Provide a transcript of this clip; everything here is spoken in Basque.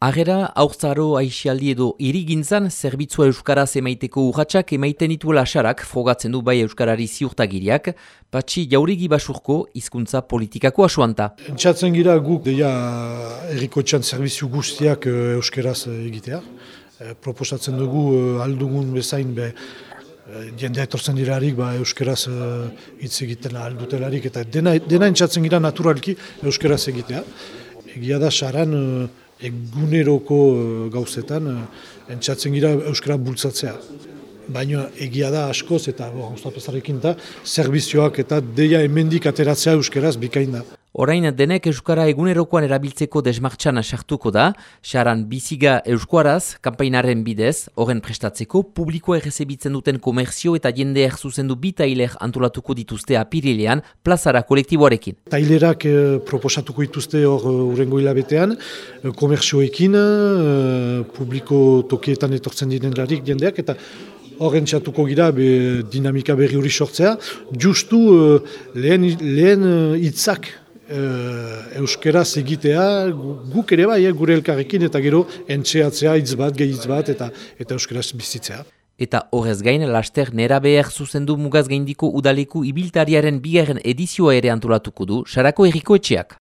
Agera, aurtzaro aixialdi edo irigintzan, zerbitzua Euskaraz emaiteko urratxak emaiten dituela asarak frogatzen du bai Euskarari ziurtagiriak, patxi jaurigi basurko hizkuntza politikako asuanta. Entzatzen gira guk deia erriko txan zerbizio guztiak eh, Euskaraz egitea. E, proposatzen dugu eh, aldugun bezain be, jendea etortzen dirarik ba, Euskaraz hitz egiten aldutelarik eta dena, dena entzatzen gira naturalki Euskaraz egitea. Egia da saran eguneroko uh, gauzetan uh, entzatzen gira Euskara bultzatzea. Baina egia da askoz eta gauzapezarekin da, zerbizioak eta deia emendik ateratzea Euskaraz bikain da. Orain denek Euskara egunerokoan erabiltzeko desmartxan sartuko da, xaran biziga Euskaraz, kampainaren bidez, horren prestatzeko, publikoa errezebitzen duten komerzio eta jende zuzendu bi tailer antolatuko dituzte apirilean plazara kolektiboarekin. Tailerak eh, proposatuko dituzte hor uh, urengo hilabetean, eh, komerzioekin, eh, publiko tokietan etortzen diren larik jendeak, eta horren txatuko gira be, dinamika berri hori sortzea, justu lehen, lehen hitzak uh, euskeraz egitea guk ere bai, eh, gure elkarrekin eta gero entxeatzea hitz bat, gehi hitz bat eta eta euskeraz bizitzea. Eta horrez gain, laster nera behar zuzendu mugaz gaindiko udaleku ibiltariaren bigarren edizioa ere antolatuko du, sarako erriko etxeak.